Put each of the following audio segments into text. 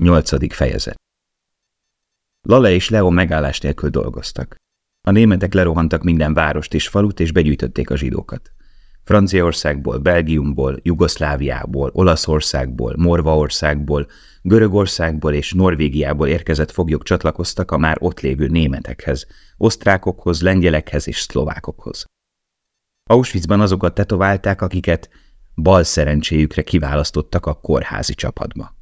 Nyolcadik fejezet Lale és Leo megállás nélkül dolgoztak. A németek lerohantak minden várost és falut, és begyűjtötték a zsidókat. Franciaországból, Belgiumból, Jugoszláviából, Olaszországból, Morvaországból, Görögországból és Norvégiából érkezett foglyok csatlakoztak a már ott lévő németekhez, osztrákokhoz, lengyelekhez és szlovákokhoz. Auschwitzban azokat tetoválták, akiket bal szerencséjükre kiválasztottak a kórházi csapatba.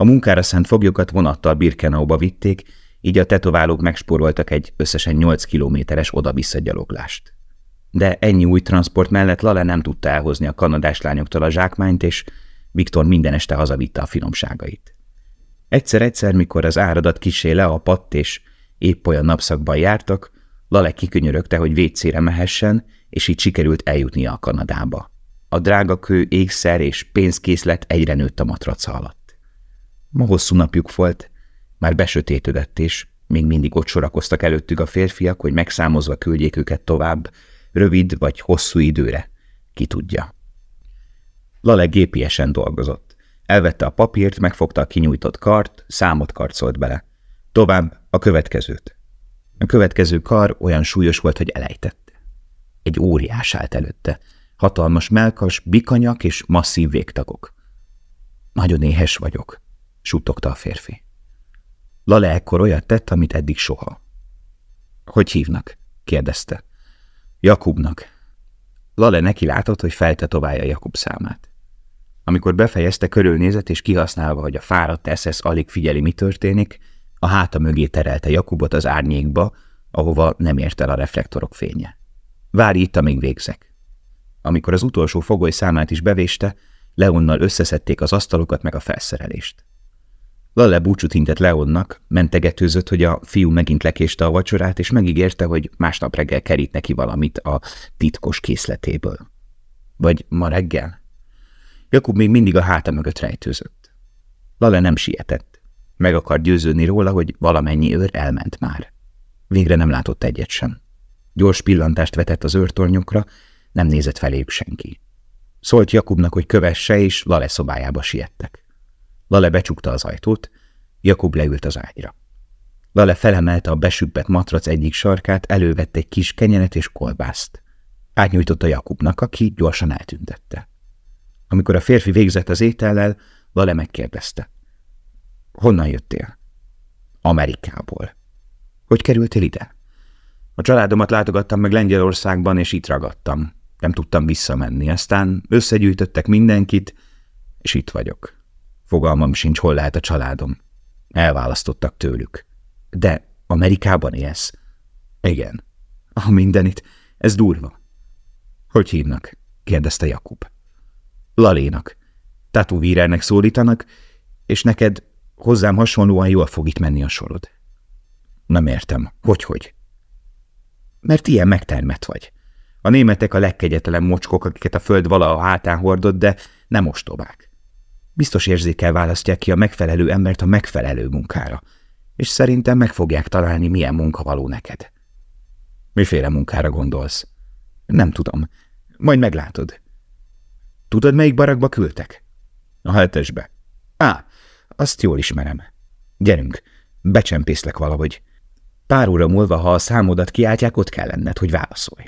A munkára szánt foglyokat vonattal Birkenauba vitték, így a tetoválók megspóroltak egy összesen 8 kilométeres oda-visszagyaloglást. De ennyi új transport mellett Lale nem tudta elhozni a kanadás lányoktól a zsákmányt, és Viktor minden este hazavitte a finomságait. Egyszer-egyszer, mikor az áradat kisé leapadt, és épp olyan napszakban jártak, Lale kikönyörögte, hogy vécére mehessen, és így sikerült eljutnia a Kanadába. A drága kő, ékszer és pénzkészlet egyre nőtt a matraca alatt. Ma hosszú napjuk volt, már besötétedett, és még mindig ott sorakoztak előttük a férfiak, hogy megszámozva küldjék őket tovább, rövid vagy hosszú időre, ki tudja. Lale gépiesen dolgozott. Elvette a papírt, megfogta a kinyújtott kart, számot karcolt bele. Tovább a következőt. A következő kar olyan súlyos volt, hogy elejtette. Egy óriás állt előtte. Hatalmas melkas, bikanyak és masszív végtagok. Nagyon éhes vagyok, suttogta a férfi. Lale ekkor olyat tett, amit eddig soha. Hogy hívnak? kérdezte. Jakubnak. Lale neki látott, hogy feltetoválja Jakub számát. Amikor befejezte, körülnézett, és kihasználva, hogy a fáradt SS alig figyeli, mi történik, a háta mögé terelte Jakubot az árnyékba, ahova nem ért el a reflektorok fénye. Várj itt, amíg végzek. Amikor az utolsó fogoly számát is bevéste, Leonnal összeszedték az asztalokat meg a felszerelést. Lalle búcsút intett Leonnak, mentegetőzött, hogy a fiú megint lekéste a vacsorát, és megígérte, hogy másnap reggel kerít neki valamit a titkos készletéből. Vagy ma reggel? Jakub még mindig a háta mögött rejtőzött. Lale nem sietett. Meg akart győződni róla, hogy valamennyi őr elment már. Végre nem látott egyet sem. Gyors pillantást vetett az őrtornyokra, nem nézett feléjük senki. Szólt Jakubnak, hogy kövesse, és Lale szobájába siettek. Lale becsukta az ajtót, Jakub leült az ágyra. Lale felemelte a besüppett matrac egyik sarkát, elővette egy kis kenyeret és kolbászt. Átnyújtotta Jakubnak, aki gyorsan eltüntette. Amikor a férfi végzett az étellel, Lale megkérdezte. Honnan jöttél? Amerikából. Hogy kerültél ide? A családomat látogattam meg Lengyelországban, és itt ragadtam. Nem tudtam visszamenni. Aztán összegyűjtöttek mindenkit, és itt vagyok. Fogalmam sincs, hol lehet a családom. Elválasztottak tőlük. De Amerikában élsz? Igen. A mindenit. Ez durva. Hogy hívnak? kérdezte Jakub. Lalénak. Tatuvírennek szólítanak, és neked hozzám hasonlóan jól fog itt menni a sorod. Nem értem. Hogy-hogy? Mert ilyen megtermett vagy. A németek a legkegyetlen mocskok, akiket a föld valaha hátán hordott, de nem ostobák. Biztos érzékel választják ki a megfelelő embert a megfelelő munkára, és szerintem meg fogják találni, milyen munka való neked. Miféle munkára gondolsz? Nem tudom. Majd meglátod. Tudod, melyik barakba küldtek? A hetesbe. Á, azt jól ismerem. Gyerünk, becsempészlek valahogy. Pár óra múlva, ha a számodat kiáltják, ott kell lenned, hogy válaszolj.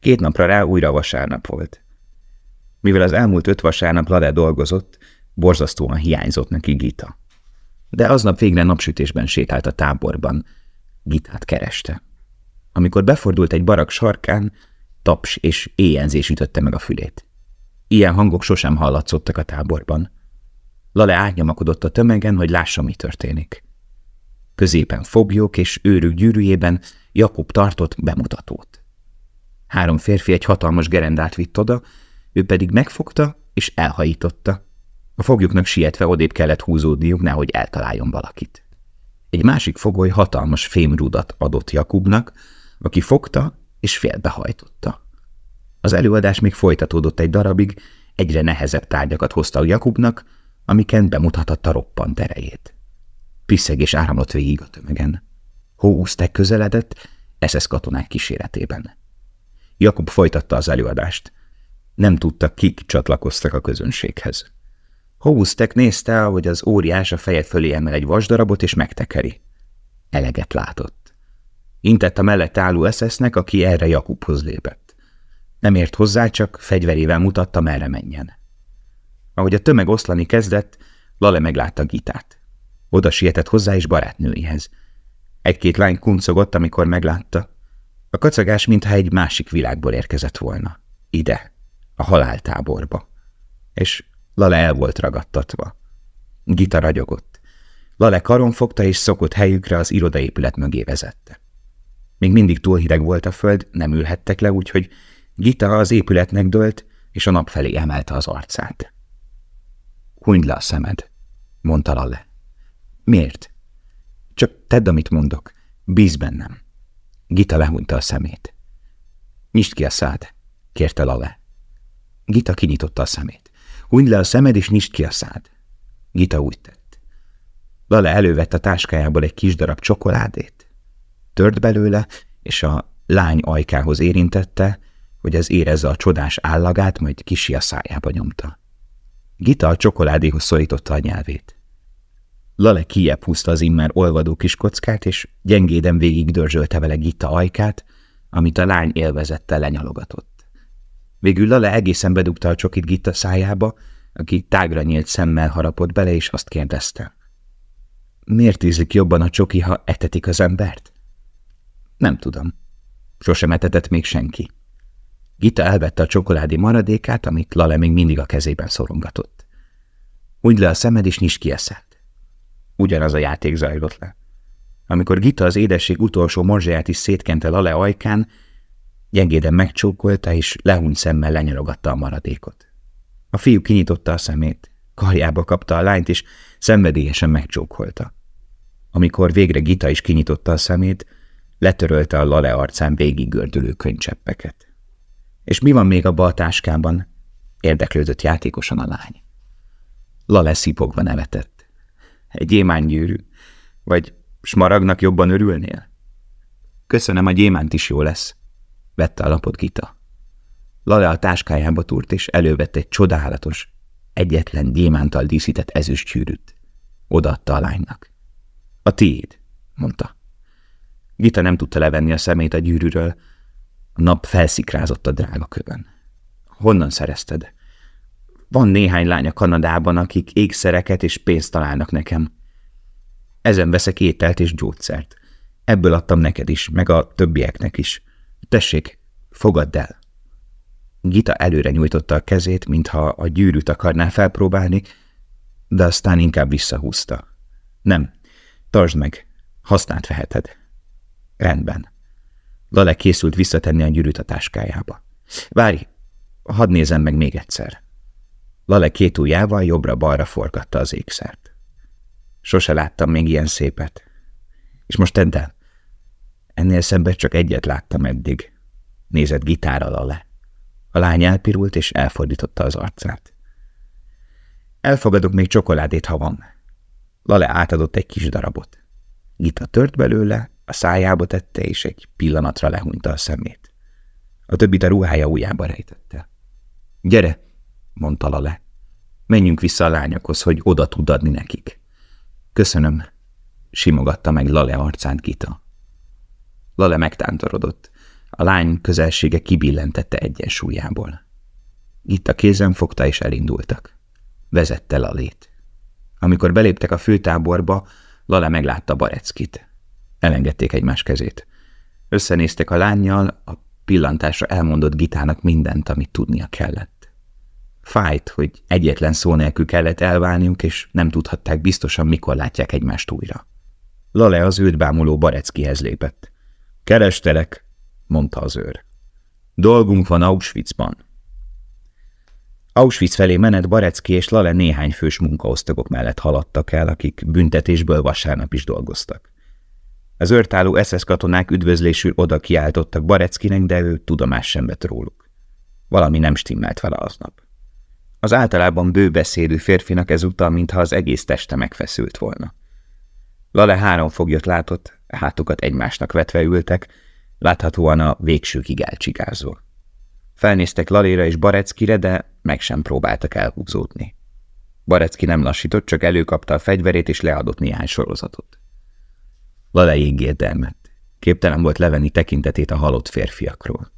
Két napra rá újra vasárnap volt. Mivel az elmúlt öt vasárnap Lade dolgozott, borzasztóan hiányzott neki Gita. De aznap végre napsütésben sétált a táborban. Gitát kereste. Amikor befordult egy barak sarkán, taps és éjenzés ütötte meg a fülét. Ilyen hangok sosem hallatszottak a táborban. Lale átnyomakodott a tömegen, hogy lássa, mi történik. Középen foglyok és őrük gyűrűjében Jakub tartott bemutatót. Három férfi egy hatalmas gerendát vitt oda, ő pedig megfogta és elhajította. A foglyoknak sietve odébb kellett húzódniuk, nehogy eltaláljon valakit. Egy másik fogoly hatalmas fémrudat adott Jakubnak, aki fogta és félbehajtotta. Az előadás még folytatódott egy darabig, egyre nehezebb tárgyakat hozta a Jakubnak, amiken bemutathatta roppant erejét. Piszegés áramlott végig a tömegen. Hóúztek közeledett, SS katonák kíséretében. Jakub folytatta az előadást. Nem tudta, kik csatlakoztak a közönséghez. Houstek nézte, hogy az óriás a feje fölé emel egy vasdarabot, és megtekeri. Eleget látott. Intett a mellett álló eszesznek, aki erre Jakubhoz lépett. Nem ért hozzá, csak fegyverével mutatta, merre menjen. Ahogy a tömeg oszlani kezdett, Lale meglátta Gitát. Oda sietett hozzá is barátnőihez. Egy-két lány kuncogott, amikor meglátta. A kacagás mintha egy másik világból érkezett volna. Ide, a haláltáborba. És Lale el volt ragadtatva. Gita ragyogott. Lale karon fogta és szokott helyükre az irodaépület mögé vezette. Még mindig túl hideg volt a föld, nem ülhettek le, úgyhogy Gita az épületnek dőlt, és a nap felé emelte az arcát. Hunyd le a szemed, mondta Lale. Miért? Csak tedd, amit mondok. Bíz bennem. Gita lehúnyta a szemét. Nyisd ki a szád, kérte Lale. Gita kinyitotta a szemét. Hunyd le a szemed, és nyisd ki a szád. Gita úgy tett. Lale elővette a táskájából egy kis darab csokoládét. Tört belőle, és a lány ajkához érintette, hogy az érezze a csodás állagát, majd kisi a szájába nyomta. Gita a csokoládéhoz szorította a nyelvét. Lale kiebb húzta az immár olvadó kis kockát, és gyengéden végig dörzsölte vele Gita ajkát, amit a lány élvezettel lenyalogatott. Végül Lale egészen bedugta a csokit Gita szájába, aki tágra nyílt szemmel harapott bele, és azt kérdezte. Miért ízlik jobban a csoki, ha etetik az embert? Nem tudom. Sosem etetett még senki. Gita elvette a csokoládi maradékát, amit Lale még mindig a kezében szorongatott. Úgy le a szemed, és nyisd ki eszed. Ugyanaz a játék zajlott le. Amikor Gita az édesség utolsó morzsáját is szétkente Lale ajkán, gyengéden megcsókolta, és lehúny szemmel lenyarogatta a maradékot. A fiú kinyitotta a szemét, karjába kapta a lányt, és szenvedélyesen megcsókolta. Amikor végre Gita is kinyitotta a szemét, letörölte a Lale arcán végig gördülő könycseppeket. És mi van még abba a táskában? Érdeklődött játékosan a lány. Lale szipogva nevetett. Egy gyémánygyűrű. Vagy smaragnak jobban örülnél? Köszönöm, a gyémánt is jó lesz, vette a lapot Gita. Lale a táskájába túrt, és elővette egy csodálatos, egyetlen gyémántal díszített ezüstgyűrűt. Odaadta a lánynak. A tiéd, mondta. Gita nem tudta levenni a szemét a gyűrűről, a nap felszikrázott a drága kövön. Honnan szerezted? Van néhány lány a Kanadában, akik ékszereket és pénzt találnak nekem. Ezen veszek ételt és gyógyszert. Ebből adtam neked is, meg a többieknek is. Tessék, fogadd el. Gita előre nyújtotta a kezét, mintha a gyűrűt akarná felpróbálni, de aztán inkább visszahúzta. Nem, tartsd meg, használt veheted. Rendben. Lale készült visszatenni a gyűrűt a táskájába. Várj, hadd nézem meg még egyszer. Lale két ujjával jobbra-balra forgatta az ékszert. Sose láttam még ilyen szépet. És most tedd el. Ennél szemben csak egyet láttam eddig. Nézett gitára Lale. A lány elpirult és elfordította az arcát. Elfogadok még csokoládét, ha van. Lale átadott egy kis darabot. Gita tört belőle, a szájába tette, és egy pillanatra lehúnyta a szemét. A többit a ruhája ujjába rejtette. Gyere, mondta Lale. Menjünk vissza a lányokhoz, hogy oda tud adni nekik. Köszönöm, simogatta meg Lale arcát Gita. Lale megtántorodott. A lány közelsége kibillentette egyensúlyából. Gita kézen fogta és elindultak. Vezette Lalét. Amikor beléptek a főtáborba, Lale meglátta Bareckit. Elengedték egymás kezét. Összenéztek a lányjal, a pillantásra elmondott Gitának mindent, amit tudnia kellett. Fájt, hogy egyetlen szó nélkül kellett elválniuk, és nem tudhatták biztosan, mikor látják egymást újra. Lale az őt bámuló Bareckihez lépett. Kerestelek, mondta az őr. Dolgunk van Auschwitzban. Auschwitz felé menet Barecki és Lale néhány fős munkaosztagok mellett haladtak el, akik büntetésből vasárnap is dolgoztak. Az őrtáló SS katonák üdvözlésül oda kiáltottak Bareckinek, de ő tudomás sem vett róluk. Valami nem stimmelt vele aznap. Az általában bőbeszédű férfinak ezúttal, mintha az egész teste megfeszült volna. Lale három foglyot látott, hátukat egymásnak vetve ültek, láthatóan a végsőkig elcsigázva. Felnéztek Laléra és Bareckire, de meg sem próbáltak elhúzódni. Barecki nem lassított, csak előkapta a fegyverét és leadott néhány sorozatot. Lale égért elment. Képtelen volt levenni tekintetét a halott férfiakról.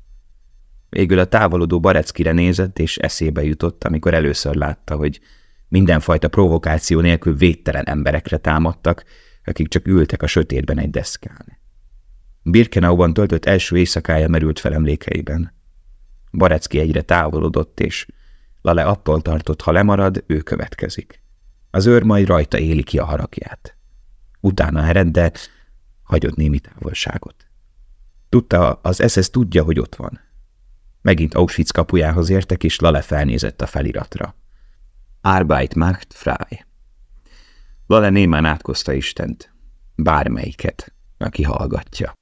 Végül a távolodó Bareckire nézett, és eszébe jutott, amikor először látta, hogy mindenfajta provokáció nélkül védtelen emberekre támadtak, akik csak ültek a sötétben egy deszkán. Birkenauban töltött első éjszakája merült fel emlékeiben. Barecki egyre távolodott, és Lale attól tartott, ha lemarad, ő következik. Az őr majd rajta éli ki a haragját. Utána ered, de hagyott némi távolságot. Tudta, az SS tudja, hogy ott van. Megint Auschwitz kapujához értek, és Lale felnézett a feliratra. Arbeit macht frei. Lale némán átkozta Istent. Bármelyiket, aki hallgatja.